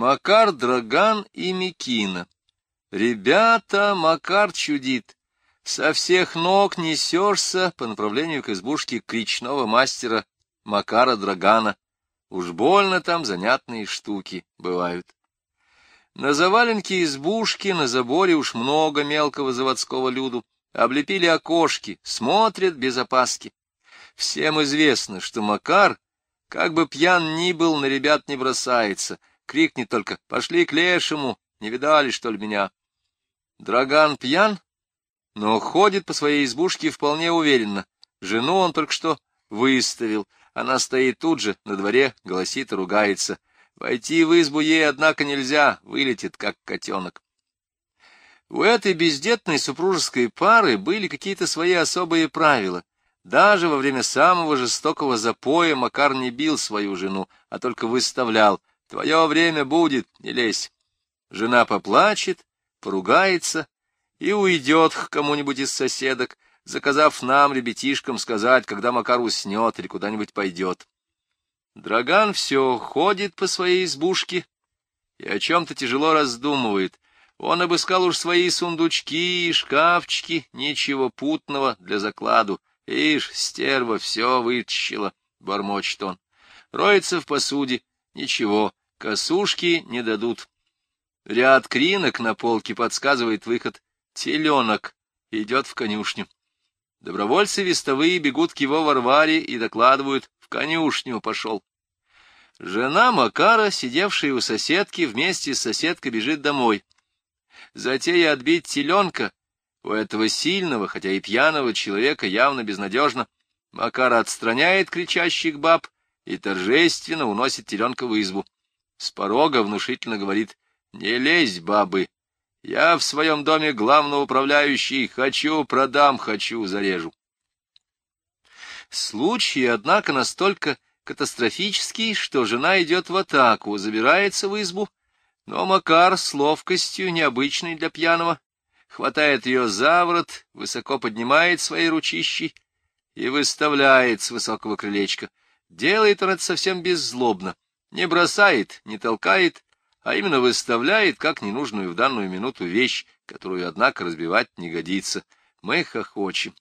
Макар, Драган и Микина. Ребята, Макар чудит. Со всех ног несешься по направлению к избушке кричного мастера Макара Драгана. Уж больно там занятные штуки бывают. На заваленке избушки, на заборе уж много мелкого заводского люду. Облепили окошки, смотрят без опаски. Всем известно, что Макар, как бы пьян ни был, на ребят не бросается. Крикнет только «Пошли к лешему! Не видали, что ли, меня?» Драган пьян, но ходит по своей избушке вполне уверенно. Жену он только что выставил. Она стоит тут же, на дворе, голосит и ругается. Войти в избу ей, однако, нельзя, вылетит, как котенок. У этой бездетной супружеской пары были какие-то свои особые правила. Даже во время самого жестокого запоя Макар не бил свою жену, а только выставлял. «Твое время будет, не лезь». Жена поплачет, поругается и уйдет к кому-нибудь из соседок, заказав нам, ребятишкам, сказать, когда Макар уснет или куда-нибудь пойдет. Драган все ходит по своей избушке и о чем-то тяжело раздумывает. Он обыскал уж свои сундучки и шкафчики, ничего путного для закладу. Ишь, стерва все вытащила, — бормочет он. Роется в посуде, ничего, косушки не дадут. Ряд кринок на полке подсказывает выход. Теленок идет в конюшню. Добровольцы вестовые бегут к его Варваре и докладывают, в конюшню пошел. Жена Макара, сидевшая у соседки, вместе с соседкой бежит домой. Затея отбить теленка у этого сильного, хотя и пьяного человека явно безнадежно. Макар отстраняет кричащих баб и торжественно уносит теленка в избу. С порога внушительно говорит «Не лезь, бабы, я в своем доме главноуправляющий, хочу продам, хочу зарежу». Случай, однако, настолько катастрофический, что жена идет в атаку, забирается в избу, но Макар с ловкостью, необычной для пьяного, хватает ее за ворот, высоко поднимает свои ручищи и выставляет с высокого крылечка. Делает он это совсем беззлобно, не бросает, не толкает, а именно выставляет как ненужную в данную минуту вещь, которую, однако, разбивать не годится. Мы хохочем.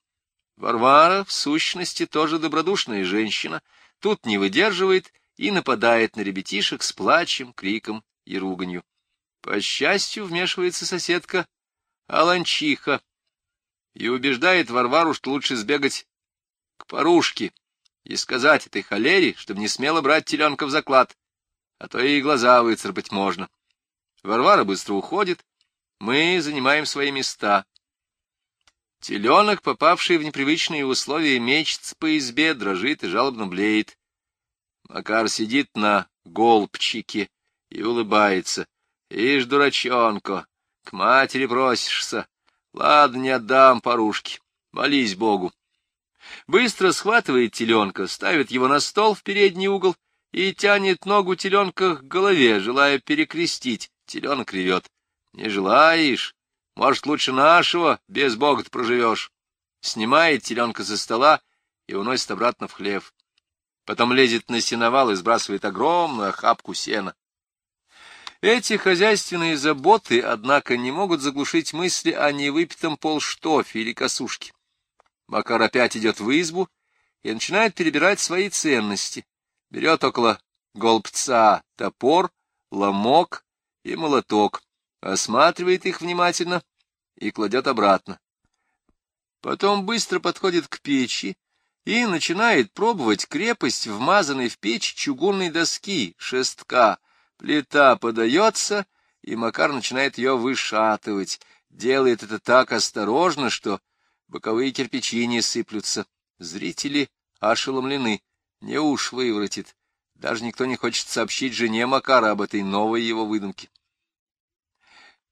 Варвара, в сущности, тоже добродушная женщина, тут не выдерживает и нападает на ребятишек с плачем, криком и руганью. По счастью, вмешивается соседка Аланчиха и убеждает Варвару, что лучше сбегать к порушке и сказать этой холере, чтобы не смело брать теленка в заклад, а то и глаза выцарпать можно. Варвара быстро уходит, мы занимаем свои места. Теленок, попавший в непривычные условия, мечется по избе, дрожит и жалобно блеет. Макар сидит на голбчике и улыбается. Ишь, дурачонка, к матери просишься. Ладно, не отдам порушки. Молись Богу. Быстро схватывает теленка, ставит его на стол в передний угол и тянет ногу теленка к голове, желая перекрестить. Теленок ревет. Не желаешь? Может, лучше нашего, без бога-то проживешь. Снимает теленка со стола и уносит обратно в хлев. Потом лезет на сеновал и сбрасывает огромную охапку сена. Эти хозяйственные заботы, однако, не могут заглушить мысли о невыпитом полштофе или косушке. Макар опять идет в избу и начинает перебирать свои ценности. Берет около голбца топор, ломок и молоток, осматривает их внимательно и кладет обратно. Потом быстро подходит к печи и начинает пробовать крепость вмазанной в печь чугунной доски, шестка, Плита подается, и Макар начинает ее вышатывать. Делает это так осторожно, что боковые кирпичи не сыплются. Зрители ошеломлены. Не уж выворотит. Даже никто не хочет сообщить жене Макара об этой новой его выдумке.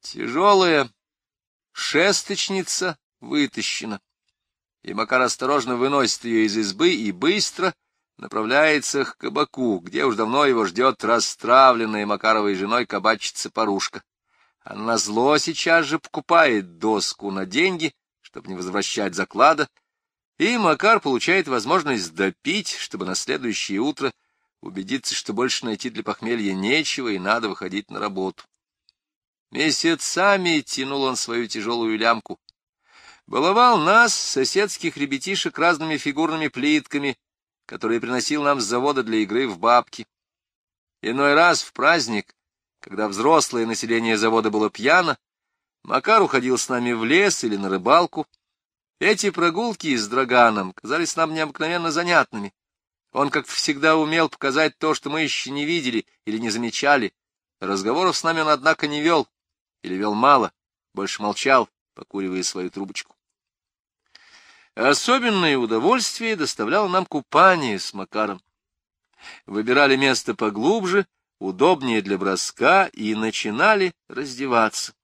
Тяжелая шесточница вытащена, и Макар осторожно выносит ее из избы и быстро направляется к кабаку, где уж давно его ждет расстравленная Макаровой женой кабачица Парушка. Она зло сейчас же покупает доску на деньги, чтобы не возвращать заклада, и Макар получает возможность допить, чтобы на следующее утро убедиться, что больше найти для похмелья нечего, и надо выходить на работу. Месяцами тянул он свою тяжелую лямку. Баловал нас, соседских ребятишек, разными фигурными плитками, которые приносил нам с завода для игры в бабки. Иной раз в праздник, когда взрослое население завода было пьяно, Макар уходил с нами в лес или на рыбалку. Эти прогулки с Драганом казались нам необыкновенно занятными. Он, как всегда, умел показать то, что мы еще не видели или не замечали. Разговоров с нами он, однако, не вел, или вел мало, больше молчал, покуривая свою трубочку. Особенное удовольствие доставляло нам купание с Макаром. Выбирали место поглубже, удобнее для броска, и начинали раздеваться.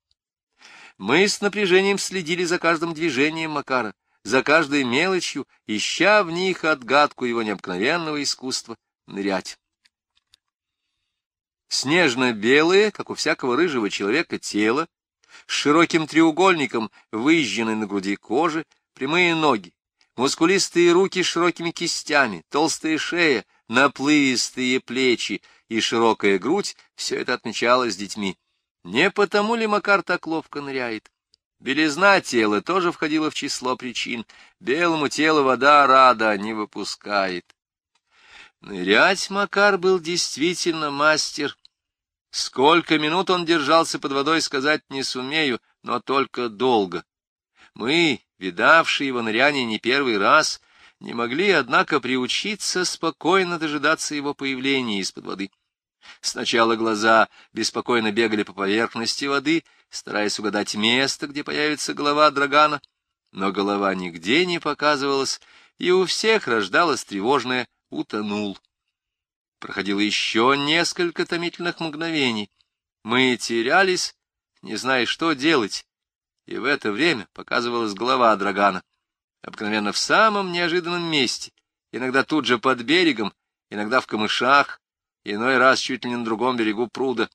Мы с напряжением следили за каждым движением Макара, за каждой мелочью, ища в них отгадку его необыкновенного искусства нырять. Снежно-белое, как у всякого рыжего человека, тело, с широким треугольником, выжженной на груди кожи, прямые ноги, мускулистые руки с широкими кистями, толстая шея, наплывистые плечи и широкая грудь — все это отмечалось детьми. Не потому ли Макар так ловко ныряет? Белизна тела тоже входила в число причин. Белому телу вода рада не выпускает. Нырять Макар был действительно мастер. Сколько минут он держался под водой, сказать не сумею, но только долго. Мы, видавшие его ныряние не первый раз, не могли, однако, приучиться спокойно дожидаться его появления из-под воды. Сначала глаза беспокойно бегали по поверхности воды, стараясь угадать место, где появится голова Драгана, но голова нигде не показывалась, и у всех рождалось тревожное «утонул». Проходило еще несколько томительных мгновений. Мы терялись, не зная, что делать, и в это время показывалась голова Драгана, обыкновенно в самом неожиданном месте, иногда тут же под берегом, иногда в камышах, иной раз чуть ли не на другом берегу пруда.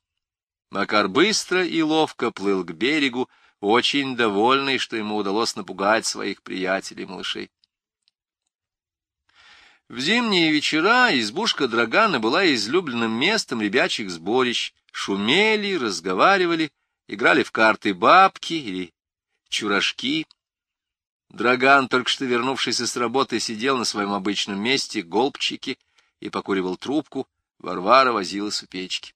Макар быстро и ловко плыл к берегу, очень довольный, что ему удалось напугать своих приятелей-малышей. В зимние вечера избушка Драгана была излюбленным местом ребячих сборищ. Шумели, разговаривали, играли в карты бабки или чурашки. Драган, только что вернувшийся с работы, сидел на своем обычном месте, голбчике, и покуривал трубку, Варвара возилась у печки.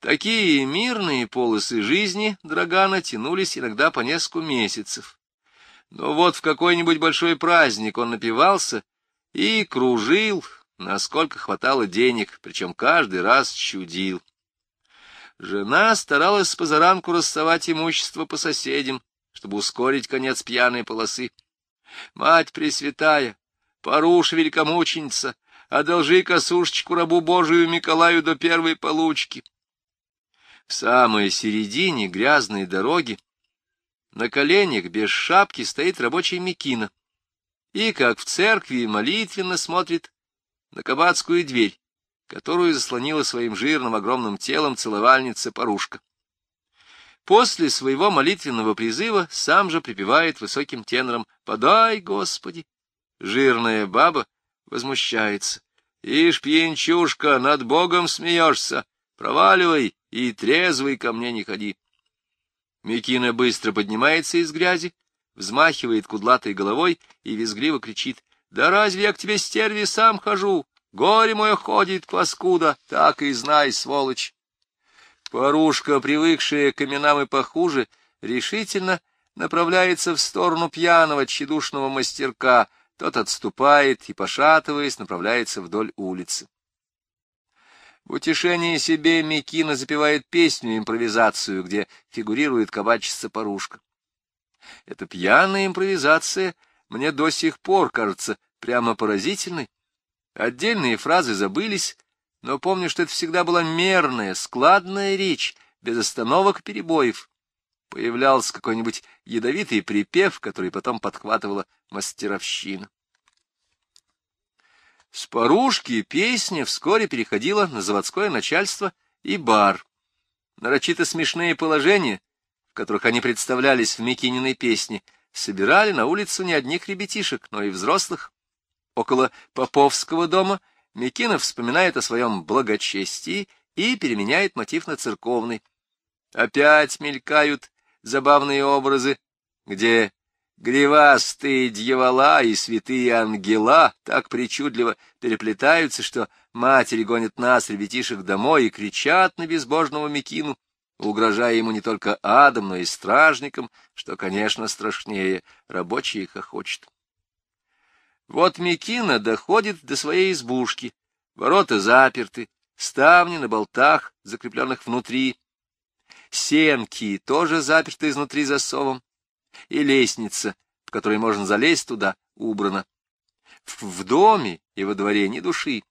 Такие мирные полосы жизни Драгана тянулись иногда по несколько месяцев. Но вот в какой-нибудь большой праздник он напивался и кружил, насколько хватало денег, причем каждый раз чудил. Жена старалась позаранку расставать имущество по соседям, чтобы ускорить конец пьяной полосы. Мать Пресвятая, Паруша Великомученица, одолжи косушечку рабу Божию Миколаю до первой получки. В самой середине грязной дороги на коленях без шапки стоит рабочий Микина и, как в церкви, молитвенно смотрит на кабацкую дверь, которую заслонила своим жирным огромным телом целовальница Парушка. После своего молитвенного призыва сам же припевает высоким тенором «Подай, Господи!» Жирная баба возмущается. «Ишь, пьянчушка, над Богом смеешься! Проваливай и трезвый ко мне не ходи!» Микина быстро поднимается из грязи, взмахивает кудлатой головой и визгливо кричит. «Да разве я к тебе, стерви, сам хожу? Горе мое ходит, паскуда, так и знай, сволочь!» Парушка, привыкшая к именам и похуже, решительно направляется в сторону пьяного тщедушного мастерка, тот отступает и, пошатываясь, направляется вдоль улицы. В утешении себе Микина запевает песню-импровизацию, где фигурирует кабачица Парушка. Эта пьяная импровизация мне до сих пор кажется прямо поразительной. Отдельные фразы забылись, но помню, что это всегда была мерная, складная речь, без остановок и перебоев. Появлялся какой-нибудь ядовитый припев, который потом подхватывала мастеровщина. С порушки песня вскоре переходила на заводское начальство и бар. Нарочито смешные положения, в которых они представлялись в Микининой песне, собирали на улицу не одних ребятишек, но и взрослых. Около Поповского дома Микинов вспоминает о своем благочестии и переменяет мотив на церковный. Опять мелькают забавные образы, где гривастые дьявола и святые ангела так причудливо переплетаются, что матери гонят нас, ребятишек, домой и кричат на безбожного Микину, угрожая ему не только адом, но и стражником, что, конечно, страшнее, рабочие хохочут. Вот Микина доходит до своей избушки, ворота заперты, ставни на болтах, закрепленных внутри, сенки тоже заперты изнутри засовом, и лестница, в которой можно залезть туда, убрана. В, доме и во дворе ни души.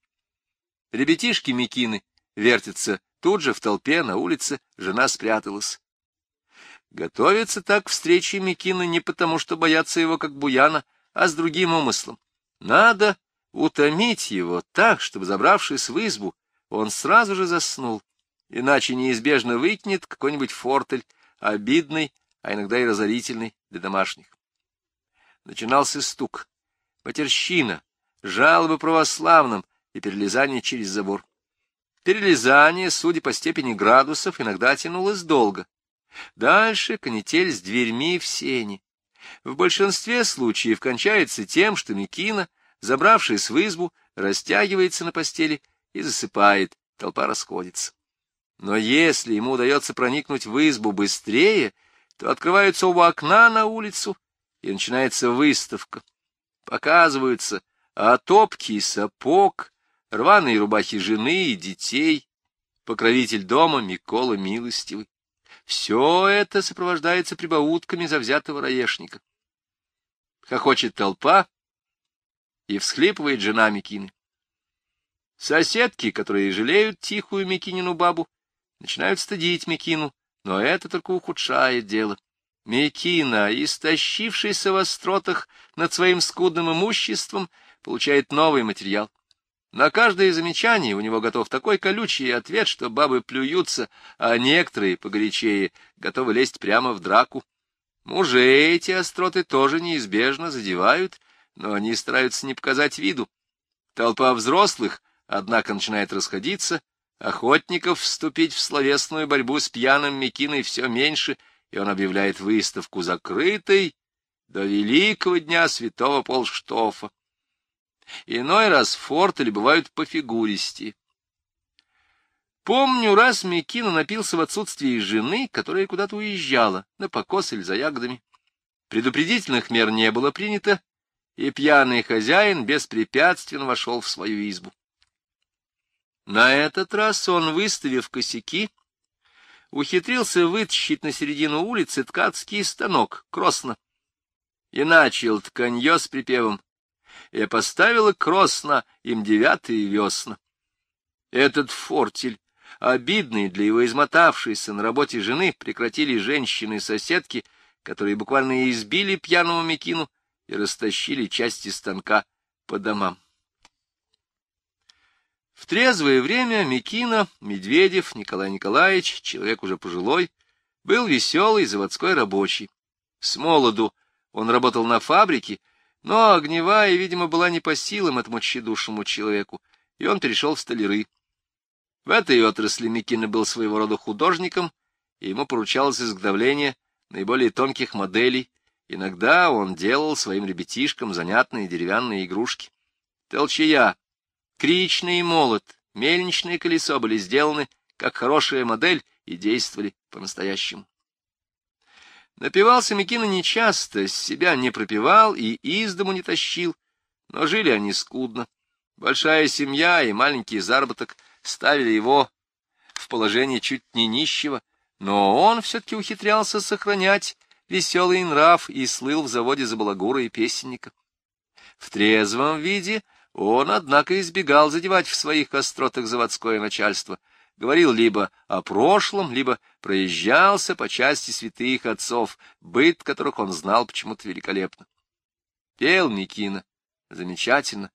Ребятишки Микины вертятся тут же в толпе на улице, жена спряталась. Готовится так к встрече Микина не потому, что боятся его как буяна, а с другим умыслом. Надо утомить его так, чтобы, забравшись в избу, он сразу же заснул, иначе неизбежно выкинет какой-нибудь фортель, обидный, а иногда и разорительный для домашних. Начинался стук, матерщина, жалобы православным и перелезание через забор. Перелезание, судя по степени градусов, иногда тянулось долго. Дальше канитель с дверьми в сене. В большинстве случаев кончается тем, что Микина, забравшись в избу, растягивается на постели и засыпает, толпа расходится. Но если ему удается проникнуть в избу быстрее, то открываются оба окна на улицу, и начинается выставка. Показываются отопки и сапог, рваные рубахи жены и детей, покровитель дома Микола Милостивый. Все это сопровождается прибаутками завзятого раешника. Хохочет толпа, и всхлипывает жена Микины. Соседки, которые жалеют тихую Микинину бабу, начинают стыдить Микину, но это только ухудшает дело. Микина, истощившийся в остротах над своим скудным имуществом, получает новый материал. На каждое замечание у него готов такой колючий ответ, что бабы плюются, а некоторые, погорячее, готовы лезть прямо в драку. Мужей эти остроты тоже неизбежно задевают, но они стараются не показать виду. Толпа взрослых, однако, начинает расходиться, охотников вступить в словесную борьбу с пьяным Микиной все меньше, и он объявляет выставку закрытой до великого дня святого Полштофа. Иной раз фортели бывают по фигуристи. Помню, раз Микина напился в отсутствии жены, которая куда-то уезжала, на покос или за ягодами. Предупредительных мер не было принято, и пьяный хозяин беспрепятственно вошел в свою избу. На этот раз он, выставив косяки, ухитрился вытащить на середину улицы ткацкий станок, кросно, и начал тканье с припевом «И поставила кросно им девятые весна». Этот фортель, обидный для его измотавшейся на работе жены, прекратили женщины-соседки, которые буквально избили пьяного Микину и растащили части станка по домам. В трезвое время Микина, Медведев, Николай Николаевич, человек уже пожилой, был веселый заводской рабочий. С молоду он работал на фабрике, но огневая, видимо, была не по силам этому тщедушному человеку, и он перешел в столяры. В этой отрасли Микина был своего рода художником, и ему поручалось изготовление наиболее тонких моделей, Иногда он делал своим ребятишкам занятные деревянные игрушки. Толчая, кричный молот, мельничное колесо были сделаны как хорошая модель и действовали по-настоящему. Напивался Микина нечасто, себя не пропивал и из дому не тащил, но жили они скудно. Большая семья и маленький заработок ставили его в положение чуть не нищего, но он все-таки ухитрялся сохранять веселый нрав и слыл в заводе за балагура и песенника. В трезвом виде он, однако, избегал задевать в своих остротах заводское начальство, говорил либо о прошлом, либо проезжался по части святых отцов, быт которых он знал почему-то великолепно. Пел Микина замечательно,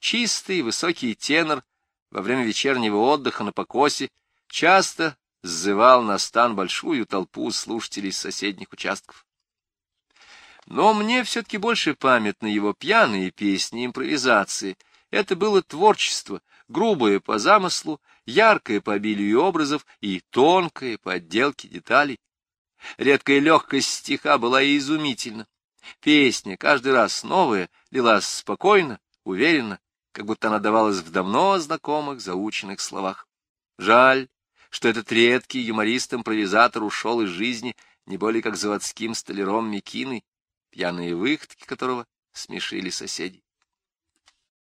чистый высокий тенор во время вечернего отдыха на покосе часто сзывал на стан большую толпу слушателей с соседних участков. Но мне все-таки больше памятны его пьяные песни, импровизации, Это было творчество, грубое по замыслу, яркое по обилию образов и тонкое по отделке деталей. Редкая легкость стиха была и изумительна. Песня, каждый раз новая, лилась спокойно, уверенно, как будто она давалась в давно знакомых заученных словах. Жаль, что этот редкий юморист-импровизатор ушел из жизни не более как заводским столяром Микиной, пьяные выходки которого смешили соседей.